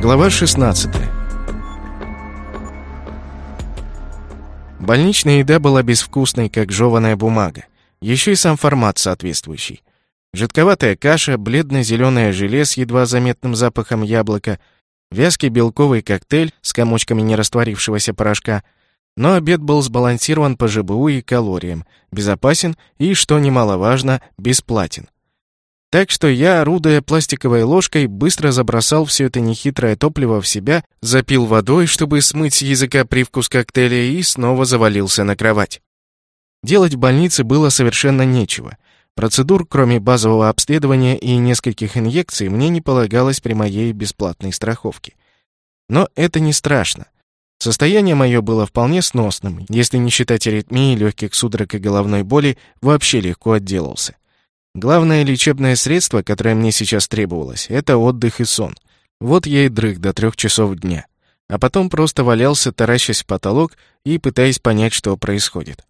Глава 16 Больничная еда была безвкусной, как жеваная бумага. Еще и сам формат соответствующий. Жидковатая каша, бледно-зеленое желе с едва заметным запахом яблока, вязкий белковый коктейль с комочками нерастворившегося порошка. Но обед был сбалансирован по ЖБУ и калориям, безопасен и, что немаловажно, бесплатен. Так что я, орудуя пластиковой ложкой, быстро забросал все это нехитрое топливо в себя, запил водой, чтобы смыть с языка привкус коктейля, и снова завалился на кровать. Делать в больнице было совершенно нечего. Процедур, кроме базового обследования и нескольких инъекций, мне не полагалось при моей бесплатной страховке. Но это не страшно. Состояние мое было вполне сносным, если не считать аритмии, легких судорог и головной боли, вообще легко отделался. Главное лечебное средство, которое мне сейчас требовалось, это отдых и сон. Вот я и дрых до трех часов дня. А потом просто валялся, таращась в потолок и пытаясь понять, что происходит.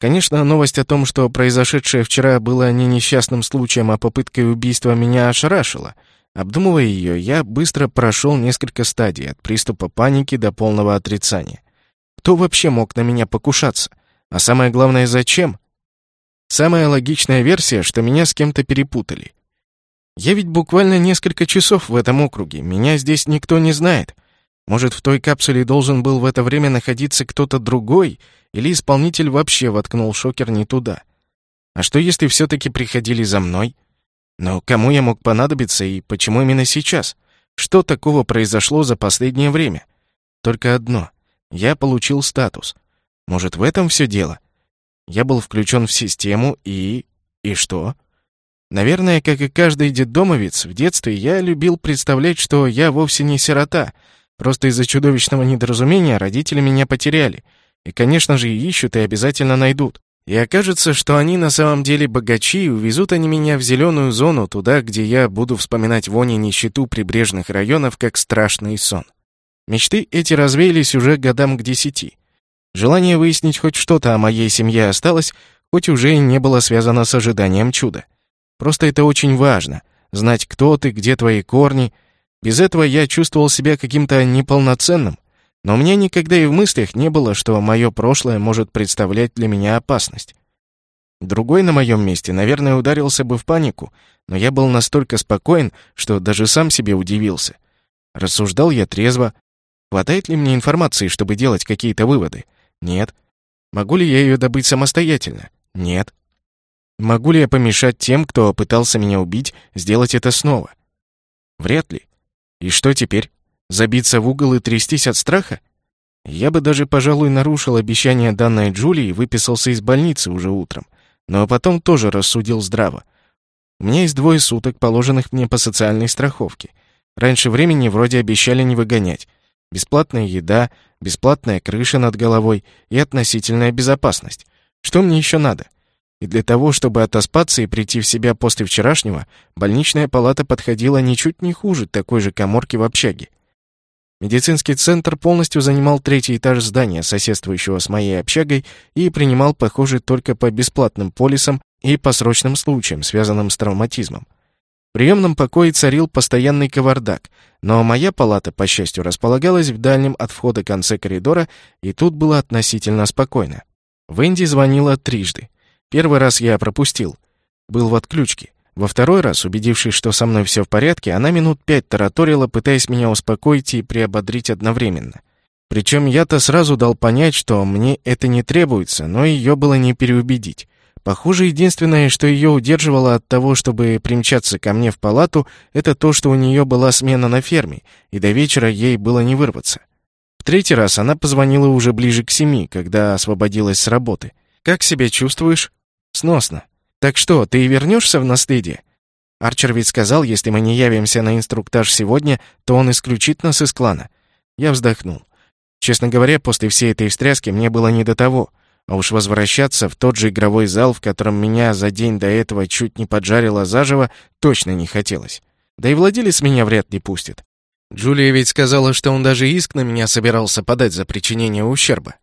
Конечно, новость о том, что произошедшее вчера было не несчастным случаем, а попыткой убийства, меня ошарашила. Обдумывая ее, я быстро прошел несколько стадий, от приступа паники до полного отрицания. Кто вообще мог на меня покушаться? А самое главное, зачем? Самая логичная версия, что меня с кем-то перепутали. Я ведь буквально несколько часов в этом округе, меня здесь никто не знает. Может, в той капсуле должен был в это время находиться кто-то другой, или исполнитель вообще воткнул шокер не туда. А что, если все-таки приходили за мной? Но кому я мог понадобиться и почему именно сейчас? Что такого произошло за последнее время? Только одно. Я получил статус. Может, в этом все дело? Я был включен в систему и... И что? Наверное, как и каждый детдомовец, в детстве я любил представлять, что я вовсе не сирота. Просто из-за чудовищного недоразумения родители меня потеряли. И, конечно же, ищут и обязательно найдут. И окажется, что они на самом деле богачи, и увезут они меня в зеленую зону, туда, где я буду вспоминать вони нищету прибрежных районов, как страшный сон. Мечты эти развеялись уже годам к десяти. Желание выяснить хоть что-то о моей семье осталось, хоть уже и не было связано с ожиданием чуда. Просто это очень важно — знать, кто ты, где твои корни. Без этого я чувствовал себя каким-то неполноценным, но у меня никогда и в мыслях не было, что мое прошлое может представлять для меня опасность. Другой на моем месте, наверное, ударился бы в панику, но я был настолько спокоен, что даже сам себе удивился. Рассуждал я трезво. Хватает ли мне информации, чтобы делать какие-то выводы? Нет. Могу ли я ее добыть самостоятельно? Нет. Могу ли я помешать тем, кто пытался меня убить, сделать это снова? Вряд ли. И что теперь? Забиться в угол и трястись от страха? Я бы даже, пожалуй, нарушил обещание данной Джулии и выписался из больницы уже утром. Но потом тоже рассудил здраво. У меня есть двое суток, положенных мне по социальной страховке. Раньше времени вроде обещали не выгонять. Бесплатная еда, бесплатная крыша над головой и относительная безопасность. Что мне еще надо? И для того, чтобы отоспаться и прийти в себя после вчерашнего, больничная палата подходила ничуть не хуже такой же коморки в общаге. Медицинский центр полностью занимал третий этаж здания, соседствующего с моей общагой, и принимал, похоже, только по бесплатным полисам и по срочным случаям, связанным с травматизмом. В приемном покое царил постоянный кавардак, но моя палата, по счастью, располагалась в дальнем от входа конце коридора, и тут было относительно спокойно. Венди звонила трижды. Первый раз я пропустил. Был в отключке. Во второй раз, убедившись, что со мной все в порядке, она минут пять тараторила, пытаясь меня успокоить и приободрить одновременно. Причем я-то сразу дал понять, что мне это не требуется, но ее было не переубедить. Похоже, единственное, что ее удерживало от того, чтобы примчаться ко мне в палату, это то, что у нее была смена на ферме, и до вечера ей было не вырваться. В третий раз она позвонила уже ближе к семи, когда освободилась с работы. «Как себя чувствуешь?» «Сносно. Так что, ты вернешься в наследие?» Арчер ведь сказал, если мы не явимся на инструктаж сегодня, то он исключит нас из клана. Я вздохнул. Честно говоря, после всей этой встряски мне было не до того. А уж возвращаться в тот же игровой зал, в котором меня за день до этого чуть не поджарило заживо, точно не хотелось. Да и владелец меня вряд ли пустит. Джулия ведь сказала, что он даже иск на меня собирался подать за причинение ущерба.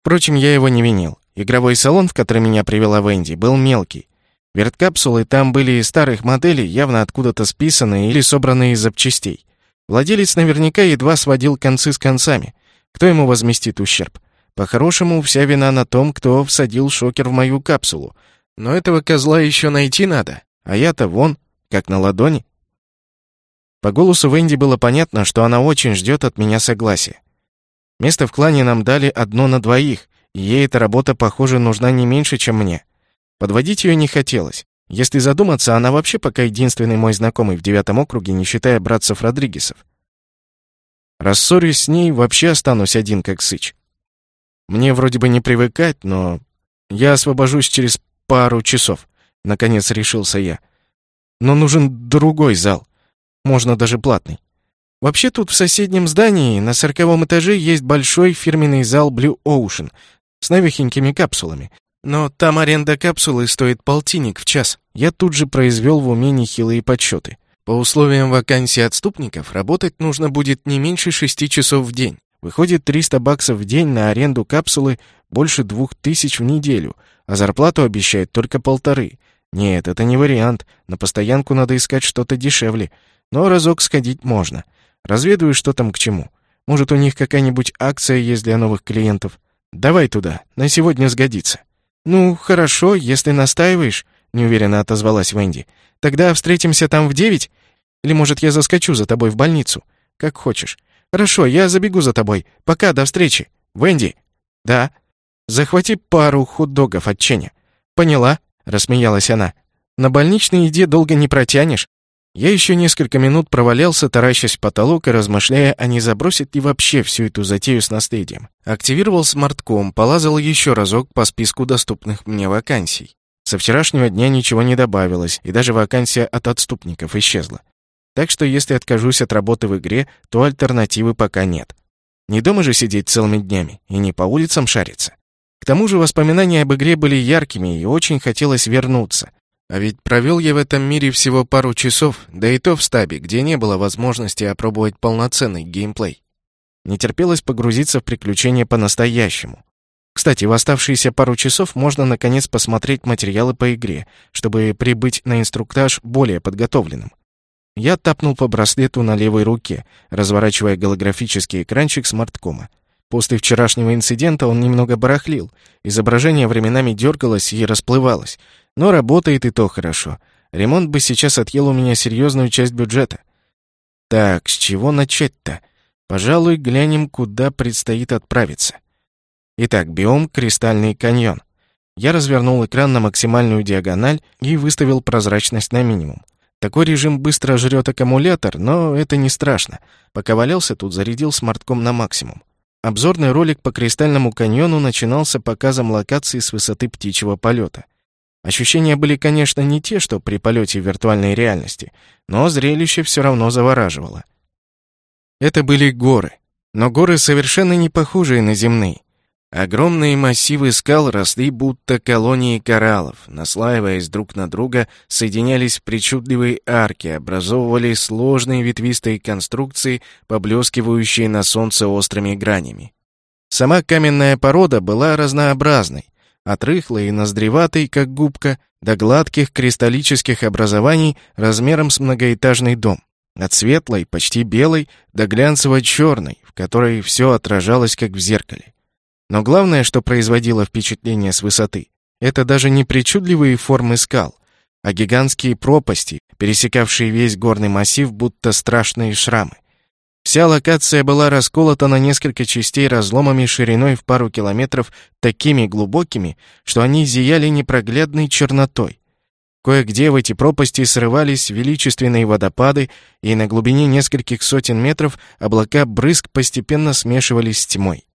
Впрочем, я его не винил. Игровой салон, в который меня привела Венди, был мелкий. Верткапсулы там были из старых моделей, явно откуда-то списанные или собранные из запчастей. Владелец наверняка едва сводил концы с концами. Кто ему возместит ущерб? По-хорошему, вся вина на том, кто всадил шокер в мою капсулу. Но этого козла еще найти надо. А я-то вон, как на ладони. По голосу Венди было понятно, что она очень ждет от меня согласия. Место в клане нам дали одно на двоих, и ей эта работа, похоже, нужна не меньше, чем мне. Подводить ее не хотелось. Если задуматься, она вообще пока единственный мой знакомый в девятом округе, не считая братцев Родригесов. Рассорюсь с ней, вообще останусь один как сыч. Мне вроде бы не привыкать, но я освобожусь через пару часов. Наконец решился я. Но нужен другой зал. Можно даже платный. Вообще тут в соседнем здании на сороковом этаже есть большой фирменный зал Blue Ocean с новехенькими капсулами. Но там аренда капсулы стоит полтинник в час. Я тут же произвел в уме нехилые подсчеты. По условиям вакансии отступников работать нужно будет не меньше шести часов в день. Выходит 300 баксов в день на аренду капсулы больше двух тысяч в неделю, а зарплату обещают только полторы. Нет, это не вариант. На постоянку надо искать что-то дешевле. Но разок сходить можно. Разведаю, что там к чему. Может, у них какая-нибудь акция есть для новых клиентов. Давай туда, на сегодня сгодится. «Ну, хорошо, если настаиваешь», — неуверенно отозвалась Венди. «Тогда встретимся там в девять? Или, может, я заскочу за тобой в больницу? Как хочешь. Хорошо, я забегу за тобой. Пока, до встречи. Венди?» «Да». «Захвати пару хот-догов от Ченя». «Поняла», — рассмеялась она. «На больничной еде долго не протянешь. Я еще несколько минут провалялся, таращась в потолок и размышляя, а не забросит ли вообще всю эту затею с наследием. Активировал смартком, полазал еще разок по списку доступных мне вакансий. Со вчерашнего дня ничего не добавилось, и даже вакансия от отступников исчезла. Так что если откажусь от работы в игре, то альтернативы пока нет. Не дома же сидеть целыми днями и не по улицам шариться. К тому же воспоминания об игре были яркими, и очень хотелось вернуться. А ведь провел я в этом мире всего пару часов, да и то в стабе, где не было возможности опробовать полноценный геймплей. Не терпелось погрузиться в приключения по-настоящему. Кстати, в оставшиеся пару часов можно наконец посмотреть материалы по игре, чтобы прибыть на инструктаж более подготовленным. Я тапнул по браслету на левой руке, разворачивая голографический экранчик смарткома. После вчерашнего инцидента он немного барахлил, изображение временами дергалось и расплывалось, но работает и то хорошо. Ремонт бы сейчас отъел у меня серьезную часть бюджета. Так, с чего начать-то? Пожалуй, глянем, куда предстоит отправиться. Итак, биом «Кристальный каньон». Я развернул экран на максимальную диагональ и выставил прозрачность на минимум. Такой режим быстро жрет аккумулятор, но это не страшно. Пока валялся тут, зарядил смартком на максимум. Обзорный ролик по Кристальному каньону начинался показом локации с высоты птичьего полета. Ощущения были, конечно, не те, что при полете в виртуальной реальности, но зрелище все равно завораживало. Это были горы, но горы совершенно не похожие на земные. Огромные массивы скал росли будто колонии кораллов, наслаиваясь друг на друга, соединялись в причудливые арки, образовывали сложные ветвистые конструкции, поблескивающие на солнце острыми гранями. Сама каменная порода была разнообразной, от рыхлой и ноздреватой, как губка, до гладких кристаллических образований размером с многоэтажный дом. От светлой, почти белой, до глянцево-черной, в которой все отражалось, как в зеркале. Но главное, что производило впечатление с высоты, это даже не причудливые формы скал, а гигантские пропасти, пересекавшие весь горный массив, будто страшные шрамы. Вся локация была расколота на несколько частей разломами шириной в пару километров такими глубокими, что они зияли непроглядной чернотой. Кое-где в эти пропасти срывались величественные водопады, и на глубине нескольких сотен метров облака брызг постепенно смешивались с тьмой.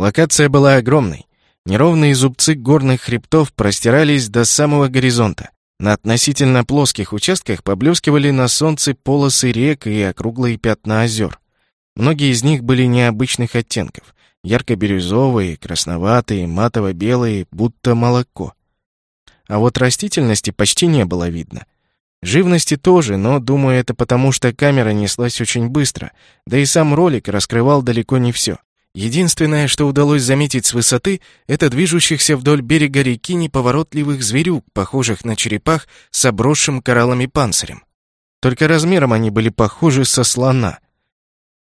Локация была огромной. Неровные зубцы горных хребтов простирались до самого горизонта. На относительно плоских участках поблескивали на солнце полосы рек и округлые пятна озер. Многие из них были необычных оттенков. Ярко-бирюзовые, красноватые, матово-белые, будто молоко. А вот растительности почти не было видно. Живности тоже, но, думаю, это потому, что камера неслась очень быстро, да и сам ролик раскрывал далеко не все. Единственное, что удалось заметить с высоты, это движущихся вдоль берега реки неповоротливых зверюк, похожих на черепах с обросшим кораллами панцирем. Только размером они были похожи со слона.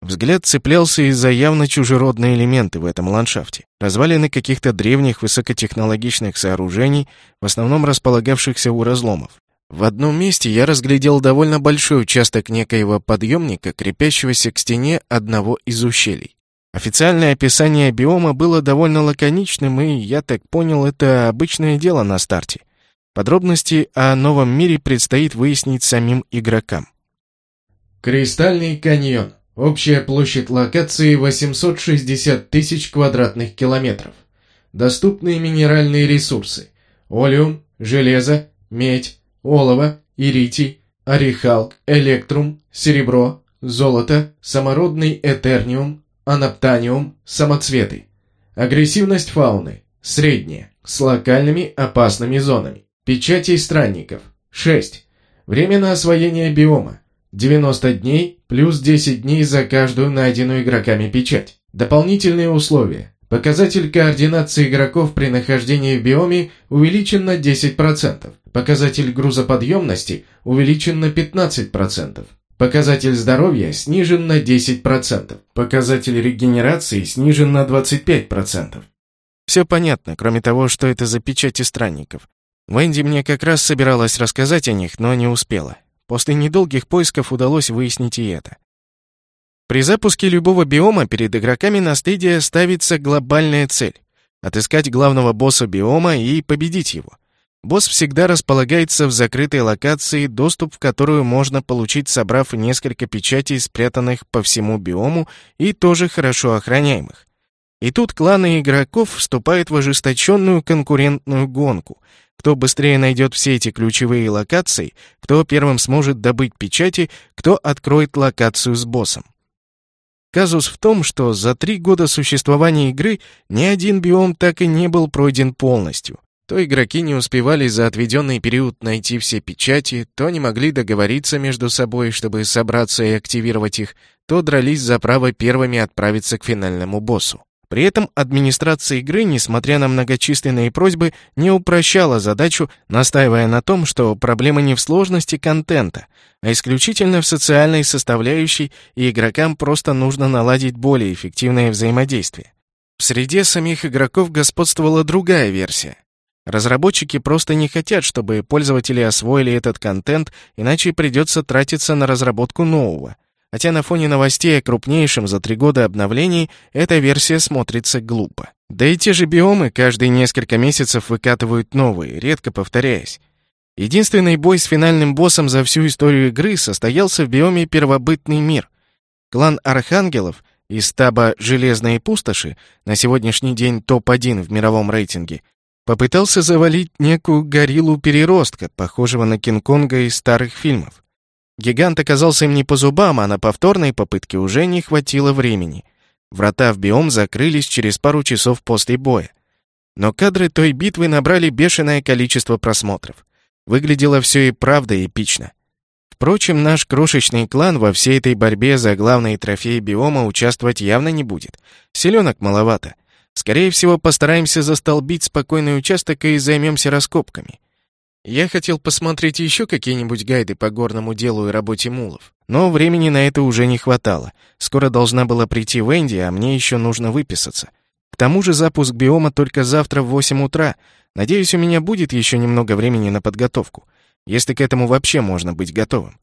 Взгляд цеплялся из-за явно чужеродные элементы в этом ландшафте. Развалины каких-то древних высокотехнологичных сооружений, в основном располагавшихся у разломов. В одном месте я разглядел довольно большой участок некоего подъемника, крепящегося к стене одного из ущелий. Официальное описание биома было довольно лаконичным, и, я так понял, это обычное дело на старте. Подробности о новом мире предстоит выяснить самим игрокам. Кристальный каньон. Общая площадь локации 860 тысяч квадратных километров. Доступные минеральные ресурсы. Олеум, железо, медь, олово, иритий, орехалк, электрум, серебро, золото, самородный этерниум, анаптаниум, самоцветы. Агрессивность фауны. Средняя. С локальными опасными зонами. Печатей странников. 6. Время на освоение биома. 90 дней плюс 10 дней за каждую найденную игроками печать. Дополнительные условия. Показатель координации игроков при нахождении в биоме увеличен на 10%. Показатель грузоподъемности увеличен на 15%. Показатель здоровья снижен на 10%. Показатель регенерации снижен на 25%. Все понятно, кроме того, что это за печати странников. Венди мне как раз собиралась рассказать о них, но не успела. После недолгих поисков удалось выяснить и это. При запуске любого биома перед игроками наследия ставится глобальная цель — отыскать главного босса биома и победить его. Босс всегда располагается в закрытой локации, доступ в которую можно получить, собрав несколько печатей, спрятанных по всему биому и тоже хорошо охраняемых. И тут кланы игроков вступают в ожесточенную конкурентную гонку — кто быстрее найдет все эти ключевые локации, кто первым сможет добыть печати, кто откроет локацию с боссом. Казус в том, что за три года существования игры ни один биом так и не был пройден полностью. То игроки не успевали за отведенный период найти все печати, то не могли договориться между собой, чтобы собраться и активировать их, то дрались за право первыми отправиться к финальному боссу. При этом администрация игры, несмотря на многочисленные просьбы, не упрощала задачу, настаивая на том, что проблема не в сложности контента, а исключительно в социальной составляющей, и игрокам просто нужно наладить более эффективное взаимодействие. В среде самих игроков господствовала другая версия. Разработчики просто не хотят, чтобы пользователи освоили этот контент, иначе придется тратиться на разработку нового — хотя на фоне новостей о крупнейшем за три года обновлении эта версия смотрится глупо. Да и те же биомы каждые несколько месяцев выкатывают новые, редко повторяясь. Единственный бой с финальным боссом за всю историю игры состоялся в биоме «Первобытный мир». Клан Архангелов из стаба «Железные пустоши» на сегодняшний день топ-1 в мировом рейтинге попытался завалить некую гориллу-переростка, похожего на Кинг-Конга из старых фильмов. Гигант оказался им не по зубам, а на повторной попытке уже не хватило времени. Врата в биом закрылись через пару часов после боя. Но кадры той битвы набрали бешеное количество просмотров. Выглядело все и правда эпично. Впрочем, наш крошечный клан во всей этой борьбе за главные трофеи биома участвовать явно не будет. Селенок маловато. Скорее всего, постараемся застолбить спокойный участок и займемся раскопками. Я хотел посмотреть еще какие-нибудь гайды по горному делу и работе мулов. Но времени на это уже не хватало. Скоро должна была прийти Венди, а мне еще нужно выписаться. К тому же запуск биома только завтра в 8 утра. Надеюсь, у меня будет еще немного времени на подготовку. Если к этому вообще можно быть готовым.